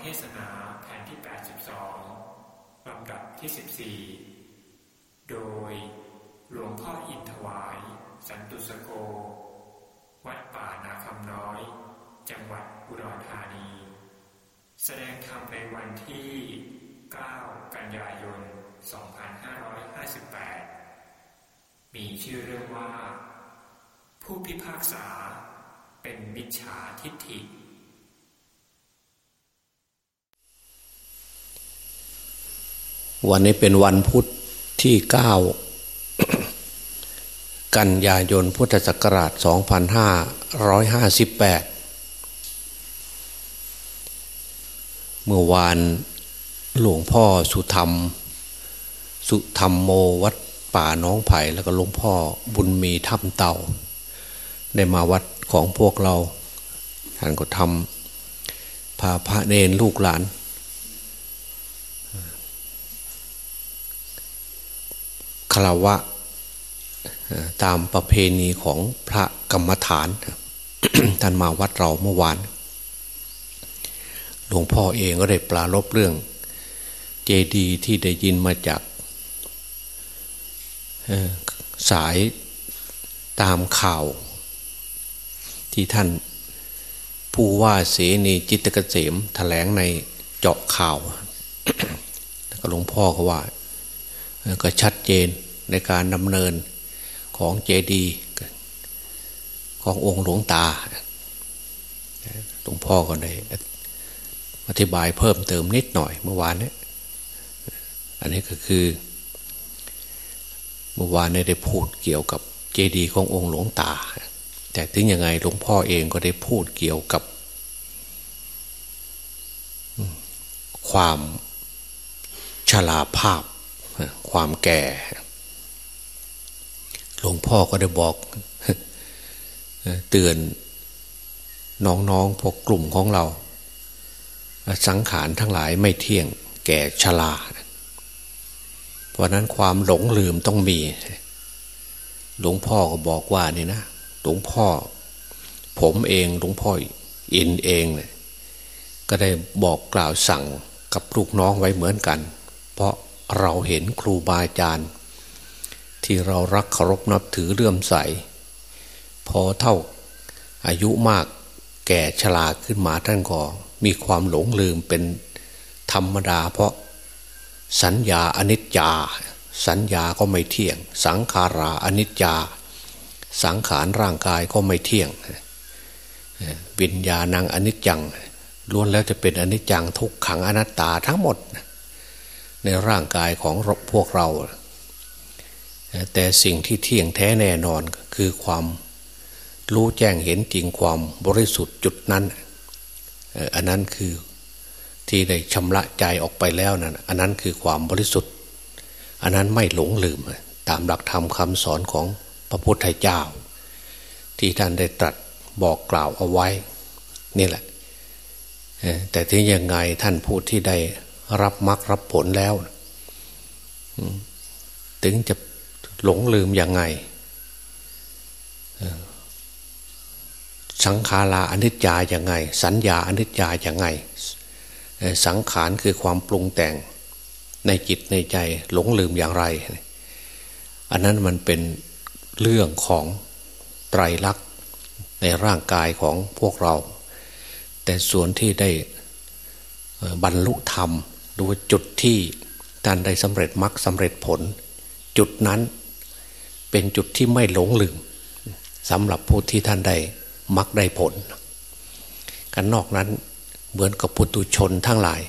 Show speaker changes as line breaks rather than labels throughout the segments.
เทศนาแผ่นที่ 82 ลำดับที่ 14 โดยหลวงพ่ออินถวาย สันตุสโก วัดป่านาคำน้อย จังหวัดอุดรธานี แสดงธรรมในวันที่ 9 กันยายน 2558 มีชื่อเรื่องว่า ผู้พิพากษาเป็นมิจฉาทิฏฐิ
วันนี้เป็นวันพุทธที่เก้ากันยายนพุทธศักราช 2558 เมื่อวานหลวงพ่อสุธรรม สุธรรมโมวัดป่าน้องไผ่แล้วก็หลวงพ่อบุญมีถ้ำเต่า ได้มาวัดของพวกเราท่านก็ทำพาพระเนนลูกหลาน คารวะตามประเพณีของพระกรรมฐานท่านมาวัดเราเมื่อวาน หลวงพ่อเองก็ได้ปลารบเรื่อง เจดีย์ที่ได้ยินมาจากสายตามข่าว ที่ท่านผู้ว่าเสนีจิตเกษมแถลงในเจาะข่าวก็หลวงพ่อก็ว่า ก็ชัดเจนในการดำเนินของเจดีย์ขององค์หลวงตาหลวงพ่อก็ได้อธิบายเพิ่มเติมนิดหน่อยเมื่อวานนี้อันนี้ก็คือ เมื่อวานนี้ได้พูดเกี่ยวกับเจดีย์ขององค์หลวงตา แต่ถึงยังไงหลวงพ่อเองก็ได้พูดเกี่ยวกับ ความชราภาพ ความแก่ หลวงพ่อก็ได้บอกเตือนน้องๆพวกกลุ่มของเรา สังขารทั้งหลายไม่เที่ยงแก่ชราเพราะนั้นความหลงลืมต้องมี หลวงพ่อก็บอกว่านี่นะ หลวงพ่อ ผมเองหลวงพ่ออินเองเนี่ยก็ได้บอกกล่าวสั่งกับลูกน้องไว้เหมือนกัน เพราะ เราเห็นครูบาอาจารย์ ที่เรารักเคารพนับถือเลื่อมใส พอเท่าอายุมากแก่ชราขึ้นมาท่านก็มีความหลงลืมเป็นธรรมดา เพราะสัญญาอนิจจา สัญญาก็ไม่เที่ยง สังขาราอนิจจา สังขารร่างกายก็ไม่เที่ยงวิญญาณังอนิจจังล้วนแล้วจะเป็นอนิจจังทุกขังอนัตตาทั้งหมด ในร่างกายของพวกเรา แต่สิ่งที่เที่ยงแท้แน่นอนคือความรู้แจ้งเห็นจริงความบริสุทธิ์จุดนั้น อันนั้นคือที่ได้ชำระใจออกไปแล้วนั่นอันนั้นคือความบริสุทธิ์ อันนั้นไม่หลงลืม ตามหลักธรรมคำสอนของพระพุทธเจ้า ที่ท่านได้ตรัสบอกกล่าวเอาไว้ นี่แหละแต่ที่ยังไงท่านผู้ที่ได้ รับมรรครับผลแล้วถึงจะหลงลืมยังไงสังขาราอนิจจาอย่างไง สัญญาอนิจจาอย่างไง สังขารคือความปรุงแต่งในจิตในใจหลงลืมอย่างไร อันนั้นมันเป็นเรื่องของไตรลักษณ์ในร่างกายของพวกเรา แต่ส่วนที่ได้บรรลุธรรม ดูจุดที่ท่านได้สำเร็จมรรคสำเร็จผล จุดนั้นเป็นจุดที่ไม่หลงลืมสำหรับผู้ที่ท่านได้มรรคได้ผล กันนอกนั้นเหมือนกับปุตุชนทั้งหลาย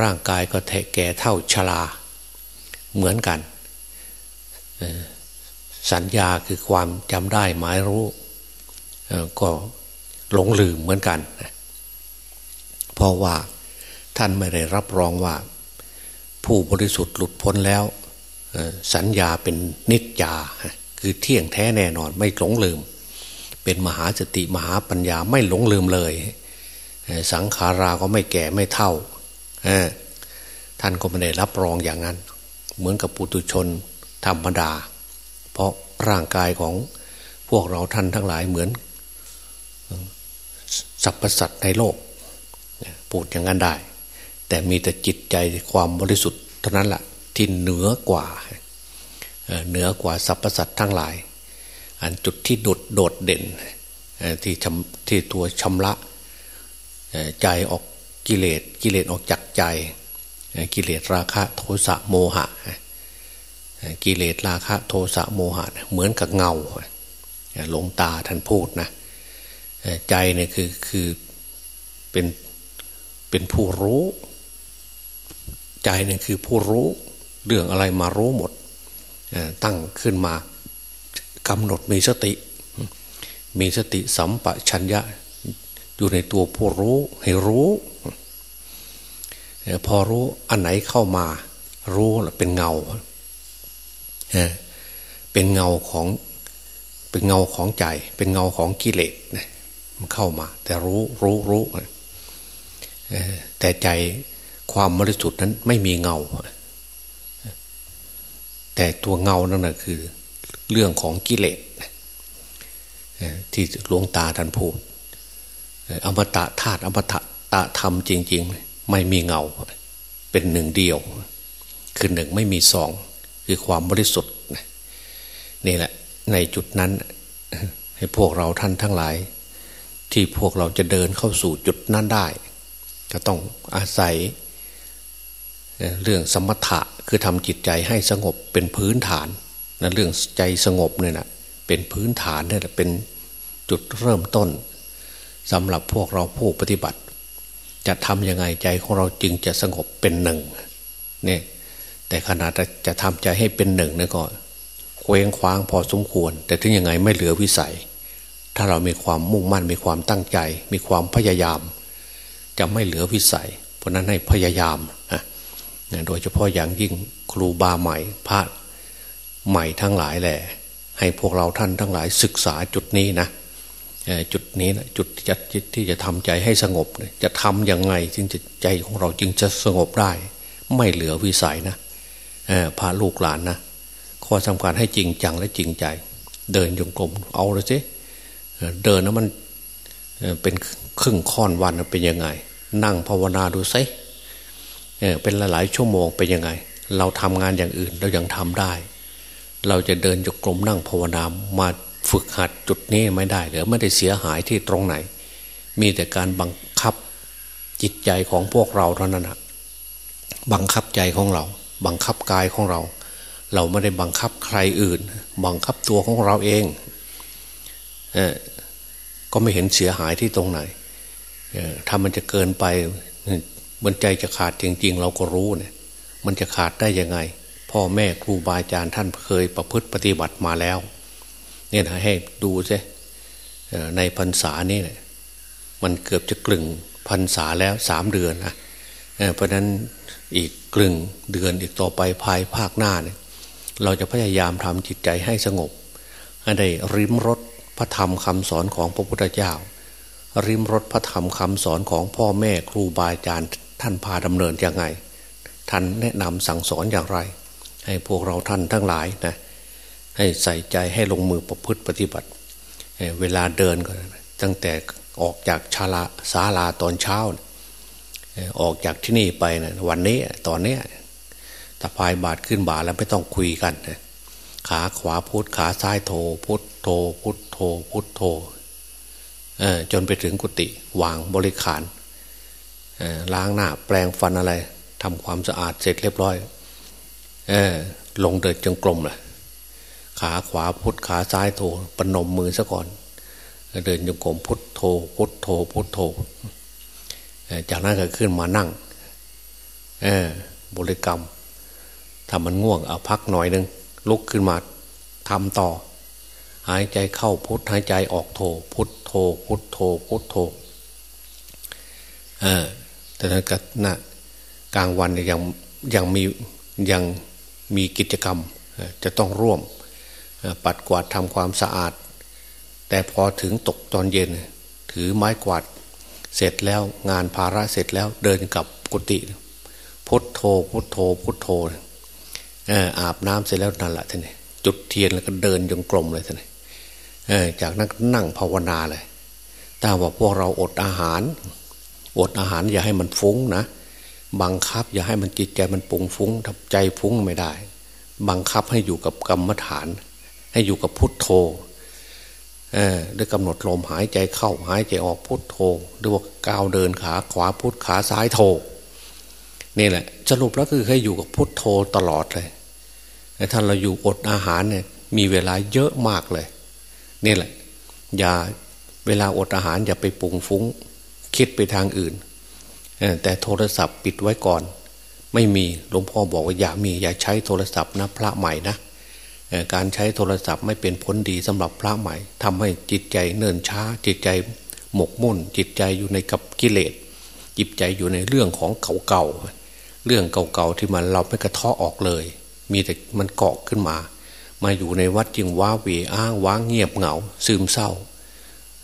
ร่างกายก็แทแก่เท่าชราเหมือนกัน สัญญาคือความจำได้หมายรู้ก็หลงลืมเหมือนกัน เพราะว่า ท่านไม่ได้รับรองว่า ผู้บริสุทธิ์หลุดพ้นแล้วสัญญาเป็นนิจจาคือเที่ยงแท้แน่นอนไม่หลงลืม เป็นมหาสติมหาปัญญาไม่หลงลืมเลย สังขาราก็ไม่แก่ไม่เท่า ท่านก็ไม่ได้รับรองอย่างนั้น เหมือนกับปุตุชนธรรมดา เพราะร่างกายของพวกเราท่านทั้งหลายเหมือนสรรพสัตว์ในโลกพูดอย่างนั้นได้ แต่มีแต่จิตใจความบริสุทธิ์เท่านั้นแหละที่เหนือกว่าเหนือกว่าสรรพสัตว์ทั้งหลาย อันจุดที่โดดโดดเด่นที่ที่ตัวชำระใจออกกิเลสกิเลสออกจากใจ กิเลสราคะโทสะโมหะ กิเลสราคะโทสะโมหะ เหมือนกับเงาหลงตาท่านพูดนะใจเนี่ยคือคือเป็นเป็นผู้รู้ ใจเนี่ยคือผู้รู้เรื่องอะไรมารู้หมดตั้งขึ้นมากำหนดมีสติ มีสติสัมปชัญญะ อยู่ในตัวผู้รู้ให้รู้ พอรู้อันไหนเข้ามา รู้เป็นเงา เป็นเงาของเป็นเงาของใจ เป็นเงาของกิเลสมันเข้ามา แต่รู้รู้รู้แต่ใจ ความบริสุทธิ์นั้นไม่มีเงา แต่ตัวเงานั่นแหะคือ เรื่องของกิเลสที่หลวงตาท่านพูดอมตะธาตุอมตะตะธรรมจริง ๆ ไม่มีเงา เป็นหนึ่งเดียว คือหนึ่งไม่มีสอง คือความบริสุทธิ์นี่แหละ ในจุดนั้น ให้พวกเราท่านทั้งหลาย ที่พวกเราจะเดินเข้าสู่จุดนั้นได้ ก็ต้องอาศัย เรื่องสมถะคือทำจิตใจให้สงบเป็นพื้นฐานนะเรื่องใจสงบเนี่ยนะเป็นพื้นฐานเนี่ยเป็นจุดเริ่มต้นสำหรับพวกเราผู้ปฏิบัติ จะทำยังไงใจของเราจึงจะสงบเป็นหนึ่งเนี่ยแต่ขนาดจะทำใจให้เป็นหนึ่งเนี่ยก็เคว้งคว้างพอสมควร แต่ถึงยังไงไม่เหลือวิสัย ถ้าเรามีความมุ่งมั่นมีความตั้งใจ มีความพยายาม จะไม่เหลือวิสัย เพราะนั้นให้พยายามนะ โดยเฉพาะอย่างยิ่งครูบาใหม่พระใหม่ทั้งหลายแหละให้พวกเราท่านทั้งหลายศึกษาจุดนี้นะจุดนี้นะจุดที่จะที่จะทำใจให้สงบ จะทำยังไงจึงจะใจของเราจึงจะสงบได้ ไม่เหลือวิสัยนะพาลูกหลานนะข้อสำคัญให้จริงจังและจริงใจ เดินยงกลมเอาเลยสิเดินนะมันเป็นครึ่งค่อนวันเป็นยังไง นั่งภาวนาดูซิ เป็นหลายๆชั่วโมงเป็นยังไง เราทำงานอย่างอื่นเรายังทำได้ เราจะเดินจงกรมนั่งภาวนามาฝึกหัดจุดนี้ไม่ได้หรือไม่ได้เสียหายที่ตรงไหน มีแต่การบังคับจิตใจของพวกเราเท่านั้นนะบังคับใจของเรา บังคับกายของเรา เราไม่ได้บังคับใครอื่น บังคับตัวของเราเองเออก็ไม่เห็นเสียหายที่ตรงไหนถ้ามันจะเกินไป มันใจจะขาดจริงๆ เราก็รู้เนี่ย มันจะขาดได้ยังไง พ่อแม่ครูบาอาจารย์ท่านเคยประพฤติปฏิบัติมาแล้ว เนี่ยนะให้ดูใช่ในพรรษานี่เนี่ยมันเกือบจะกลึงพรรษาแล้วสามเดือนนะเพราะนั้นอีกกลึงเดือนอีกต่อไปภายภาคหน้าเนี่ย เราจะพยายามทำจิตใจให้สงบให้ได้ริมรถพระธรรมคำสอนของพระพุทธเจ้า ริมรถพระธรรมคำสอนของพ่อแม่ครูบาอาจารย์ ท่านพาดำเนินยังไง ท่านแนะนำสั่งสอนอย่างไร ให้พวกเราท่านทั้งหลายนะให้ใส่ใจให้ลงมือประพฤติปฏิบัติ เวลาเดินก็ตั้งแต่ออกจากชาลาศาลาตอนเช้า ออกจากที่นี่ไปนะวันนี้ตอนนี้ถ้าพายบาทขึ้นบาทแล้วไม่ต้องคุยกันขาขวาพุทขาซ้ายโทพุทโทพุทโทพุทโทจนไปถึงกุฏิวางบริขาร ล้างหน้าแปลงฟันอะไรทำความสะอาดเสร็จเรียบร้อยอลงเดินจงกรมเลยขาขวาพุทขาซ้ายโทปนมมือซะก่อน เดินจงกรมพุทโทพุทโทพุทโทจากนั้นก็ขึ้นมานั่งบริกรรมถ้ามันง่วงเอาพักหน่อยหนึ่งลุกขึ้นมาทำต่อ หายใจเข้าพุทหายใจออกโทพุทโทพุทโทพุทโทเออ แต่นั้นก็นะกลางวันยังยังมียังมีกิจกรรมจะต้องร่วมปัดกวาดทำความสะอาด แต่พอถึงตกตอนเย็น ถือไม้กวาดเสร็จแล้วงานภาระเสร็จแล้วเดินกลับกุฏิพุทโธพุทโธพุทโธอาบน้ำเสร็จแล้วนั่นแหละท่านจุดเทียนแล้วก็เดินจงกรมเลยท่านจากนั้นนั่งภาวนาเลยถ้าว่าพวกเราอดอาหาร อดอาหารอย่าให้มันฟุ้งนะบังคับ อย่าให้มันจิตใจมันปุงฟุ้งทับใจฟุ้งไม่ได้ บังคับให้อยู่กับกรรมฐาน ให้อยู่กับพุทโธเออด้วยกำหนดลมหายใจเข้าหายใจออกพุทโธด้วยว่าก้าวเดินขาขวาพุทขาซ้ายโธนี่แหละสรุปแล้วคือให้อยู่กับพุทโธตลอดเลยท่านเราอยู่อดอาหารเนี่ยมีเวลาเยอะมากเลย นี่แหละ อย่าเวลาอดอาหารอย่าไปปุงฟุ้ง คิดไปทางอื่น แต่โทรศัพท์ปิดไว้ก่อน ไม่มีหลวงพ่อบอกว่าอย่ามีอย่าใช้โทรศัพท์นะพระใหม่นะการใช้โทรศัพท์ไม่เป็นผลดีสำหรับพระใหม่ทำให้จิตใจเนิ่นช้า จิตใจหมกมุ่น จิตใจอยู่ในกับกิเลสจิตใจอยู่ในเรื่องของเก่าๆเรื่องเก่าๆที่มันเราไม่กระเทาะออกเลย มีแต่มันเกาะขึ้นมา มาอยู่ในวัดจึงว้าวีอ้างว้างเงียบเหงา ซึมเศร้า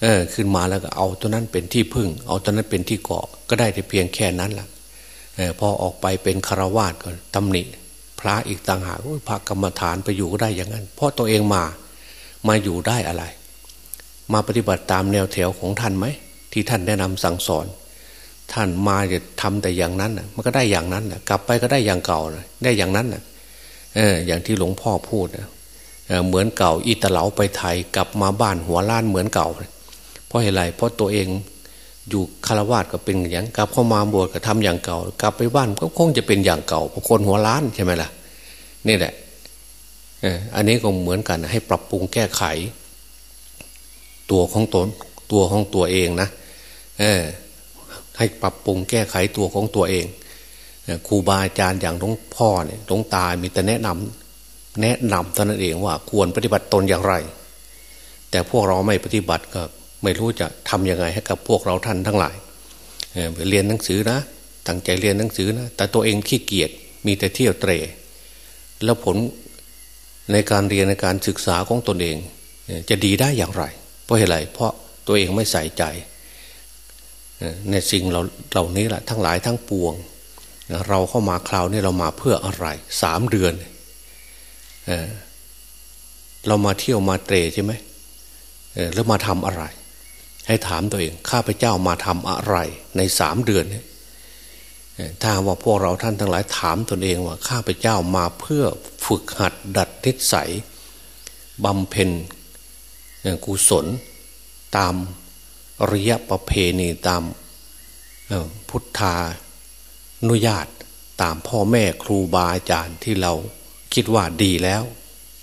เออขึ้นมาแล้วก็เอาตัวนั้นเป็นที่พึ่ง เอาตัวนั้นเป็นที่เกาะก็ได้แต่เพียงแค่นั้นแหละออพอออกไปเป็นคารวาสก็ตำหนิ พระอีกต่างหากพระกรรมฐานไปอยู่ก็ได้อย่างนั้น เพราะตัวเองมามาอยู่ได้อะไร มาปฏิบัติตามแนวแถวของท่านไหม ที่ท่านแนะนำสั่งสอน ท่านมาจะทำแต่อย่างนั้นนะมันก็ได้อย่างนั้นกลับไปก็ได้อย่างเก่าได้อย่างนั้นเอออย่างที่หลวงพ่อพูดเหมือนเก่าอีตะเหลาไปไทยกลับมาบ้านหัวล้านเหมือนเก่าเพ ราะอะไรเพราะตัวเองอยู่คารวาสก็เป็นอย่างกลับเข้ามาบวชก็ทำอย่างเก่า กลับไปบ้านก็คงจะเป็นอย่างเก่าเพราะคนหัวล้านใช่ไหมล่ะนี่แหละอันนี้ก็เหมือนกัน ให้ปรับปรุงแก้ไข ตัวของตนตัวของตัวเองนะให้ปรับปรุงแก้ไขตัวของตัวเองครูบาอาจารย์อย่างหลวงพ่อเนี่ยหลวงตามีแต่แนะนำแนะนำตนเองว่าควรปฏิบัติตนอย่างไร แต่พวกเราไม่ปฏิบัติก็ ไม่รู้จะทํำยังไงให้กับพวกเราท่านทั้งหลายไปเรียนหนังสือนะตั้งใจเรียนหนังสือนะแต่ตัวเองขี้เกียจมีแต่เที่ยวเตะแล้วผลในการเรียนในการศึกษาของตนเอง จะดีได้อย่างไร เพราะเหตุไรเพราะตัวเองไม่ใส่ใจ ในสิ่งเราเหล่านี้แหละทั้งหลายทั้งปวง เราเข้ามาคราวนี้เรามาเพื่ออะไรสามเดือนเรามาเที่ยวมาเตะใช่ไหมแล้วมาทำอะไร ให้ถามตัวเอง ข้าพเจ้ามาทำอะไร ในสามเดือนนี้ถ้าว่าพวกเราท่านทั้งหลายถามตนเองว่าข้าพเจ้ามาเพื่อฝึกหัดดัดนิสัยบำเพ็ญกุศล ตามริยประเพณีตามพุทธานุญาตตามพ่อแม่ครูบาอาจารย์ที่เราคิดว่าดีแล้ว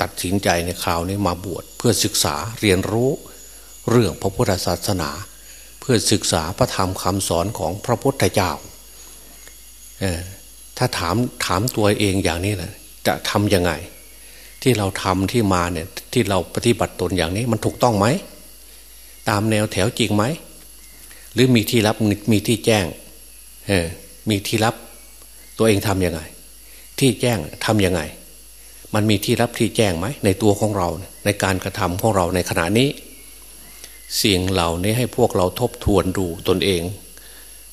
ตัดสินใจในคราวนี้มาบวชเพื่อศึกษาเรียนรู้ เรื่องพระพุทธศาสนา เพื่อศึกษาพระธรรมคำสอนของพระพุทธเจ้าถ้าถามถามตัวเองอย่างนี้นะจะทำยังไง ที่เราทำที่มาเนี่ยที่เราปฏิบัติตนอย่างนี้มันถูกต้องไหม ตามแนวแถวจริงไหม หรือมีที่รับมีที่แจ้งเออมีที่รับตัวเองทํำยังไง ที่แจ้งทํำยังไง มันมีที่รับที่แจ้งไหมในตัวของเรา ในการกระทำของเราในขณะนี้ สิ่งเหล่านี้ให้พวกเราทบทวนดูตนเอง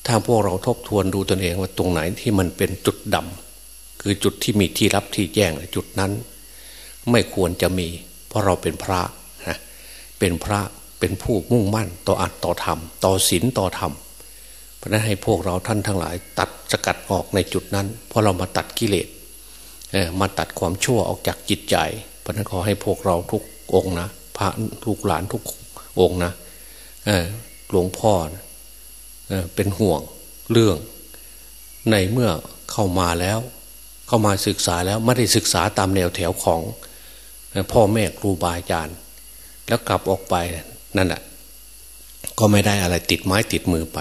ถ้าพวกเราทบทวนดูตนเองว่าตรงไหนที่มันเป็นจุดดำคือจุดที่มีที่รับที่แจ้งจุดนั้น ไม่ควรจะมี เพราะเราเป็นพระนะเป็นพระเป็นผู้มุ่งมั่น ต่ออัตต่อธรรม ต่อศีลต่อธรรมเพราะนั้นให้พวกเราท่านทั้งหลาย ตัดสกัดออกในจุดนั้น เพราะเรามาตัดกิเลสมาตัดความชั่วออกจากจิตใจเพราะนั้นขอให้พวกเราทุกองนะ พระลูกหลานทุก องนะหลวงพ่อเป็นห่วงเรื่อง ในเมื่อเข้ามาแล้ว เข้ามาศึกษาแล้วไม่ได้ศึกษาตามแนวแถวของพ่อแม่ครูบาอาจารย์ แล้วกลับออกไปนั่นแหะก็ไม่ได้อะไรติดไม้ติดมือไป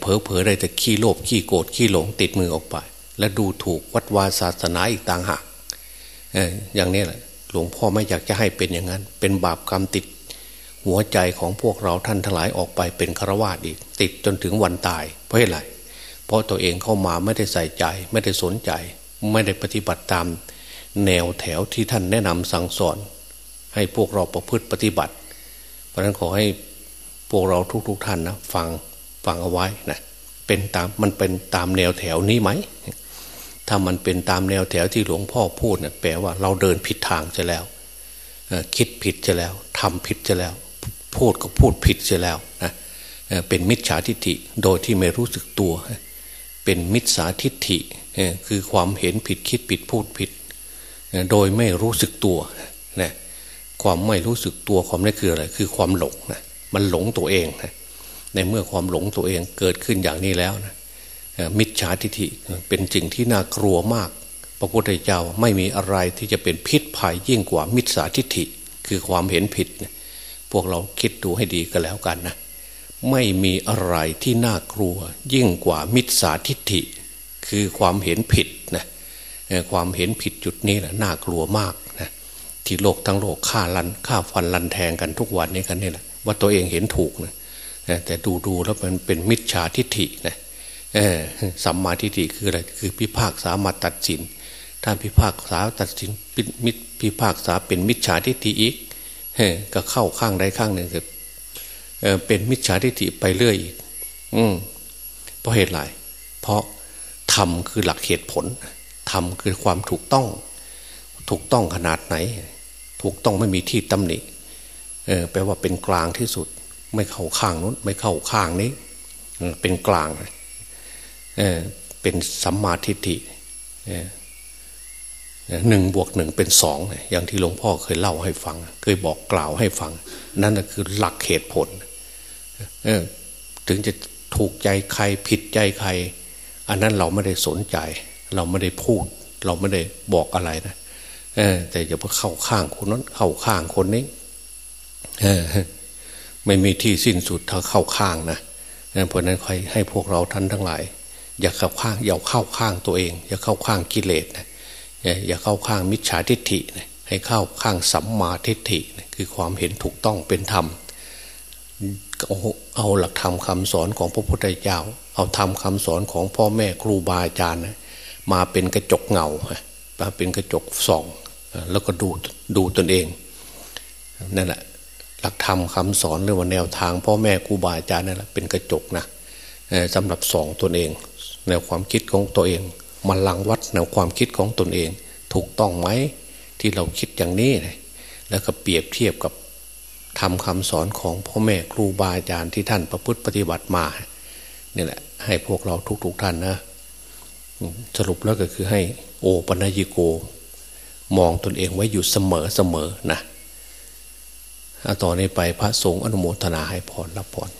เผลอเผลอได้แต่ขี้โลภขี้โกรธขี้หลงติดมือออกไป แล้วดูถูกวัดวาศาสนาอีกต่างหากอย่างนี้แหละ หลวงพ่อไม่อยากจะให้เป็นอย่างนั้น เป็นบาปกรรมติด หัวใจของพวกเราท่านทั้งหลายออกไปเป็นฆราวาสอีก ติดจนถึงวันตาย เพราะอะไรเพราะตัวเองเข้ามาไม่ได้ใส่ใจ ไม่ได้สนใจ ไม่ได้ปฏิบัติตาม แนวแถวที่ท่านแนะนำสั่งสอน ให้พวกเราประพฤติปฏิบัติ เพราะนั้นขอให้พวกเราทุกๆทท่านนะฟังฟังเอาไว้นะเป็นตามมันเป็นตามแนวแถวนี้ไหมถ้ามันเป็นตามแนวแถวที่หลวงพ่อพูดเนะี่ยแปลว่าเราเดินผิดทางจะแล้วคิดผิดจะแล้วทำผิดจะแล้ว พูดก็พูดผิดเสียแล้วนะเป็นมิจฉาทิฏฐิโดยที่ไม่รู้สึกตัว เป็นมิจฉาทิฏฐิคือความเห็นผิดคิดผิดพูดผิด โดยไม่รู้สึกตัวนะความไม่รู้สึกตัวความนี้คืออะไรคือความหลงนะมันหลงตัวเองนะในเมื่อความหลงตัวเองเกิดขึ้นอย่างนี้แล้วนะมิจฉาทิฏฐิเป็นสิ่งที่น่ากลัวมาก พระพุทธเจ้าไม่มีอะไรที่จะเป็นพิษภัยยิ่งกว่ามิจฉาทิฏฐิ คือความเห็นผิดนะ พวกเราคิดดูให้ดีก็แล้วกันนะ ไม่มีอะไรที่น่ากลัว ยิ่งกว่ามิจฉาทิฏฐิ คือความเห็นผิดนะความเห็นผิดจุดนี้แหละน่ากลัวมากนะที่โลกทั้งโลกฆ่าลันฆ่าฟันลันแทงกันทุกวันนี้กันนี่แหละว่าตัวเองเห็นถูกนะแต่ดูดูแล้วมันเป็นมิจฉาทิฏฐินะสัมมาทิฏฐิคืออะไรคือพิพากษามาตัดสินถ้าพิพากษาตัดสินมิพิพากษาเป็นมิจฉาทิฏฐิอีก ก็เข้าข้างใดข้างหนึ่งเป็นมิจฉาทิฏฐิไปเรื่อยอีก อืมเพราะเหตุไรเพราะธรรมคือหลักเหตุผลธรรมคือความถูกต้อง ถูกต้องขนาดไหน ถูกต้องไม่มีที่ตำหนิเออแปลว่าเป็นกลางที่สุด ไม่เข้าข้างนู้นไม่เข้าข้างนี้เป็นกลางเออเป็นสัมมาทิฏฐิ หนึ่งบวกหนึ่งเป็นสองอย่างที่หลวงพ่อเคยเล่าให้ฟัง เคยบอกกล่าวให้ฟัง นั่นคือหลักเหตุผลถึงจะถูกใจใครผิดใจใคร อันนั้นเราไม่ได้สนใจ เราไม่ได้พูด เราไม่ได้บอกอะไรนะแต่อย่าไปเข้าข้างคนนั้น เข้าข้างคนนี้ไม่มีที่สิ้นสุดถ้าเข้าข้างนะเพราะนั้นคอยให้พวกเราท่านทั้งหลาย อย่าเข้าข้างอย่าเข้าข้างตัวเอง อย่าเข้าข้างกิเลสนะ อย่าเข้าข้างมิจฉาทิฏฐิให้เข้าข้างสัมมาทิฏฐิคือความเห็นถูกต้องเป็นธรรมเอาเอาหลักธรรมคาสอนของพระพุทธเจ้า เอาธรรมคาสอนของพ่อแม่ครูบาอาจารย์มาเป็นกระจกเงามาเป็นกระจกส่อง แล้วก็ดูดูตนเองนั่นแหละหลักธรรมคาสอนหรือว่าแนวทางพ่อแม่ครูบาอาจารย์นั่นแหละเป็นกระจกนะสำหรับส่องตนเอง แนวความคิดของตัวเอง มาลังวัดแนวความคิดของตนเอง ถูกต้องไหมที่เราคิดอย่างนี้แล้วก็เปรียบเทียบกับทำคำสอนของพ่อแม่ครูบาอาจารย์ที่ท่านประพฤติปฏิบัติมาเนี่ยแหละให้พวกเราทุกๆท่านนะ สรุปแล้วก็คือให้โอปัญญิโก มองตนเองไว้อยู่เสมอเสมอนะต่อนนี้ไปพระสงฆ์อนุโมทนาให้พรรับพร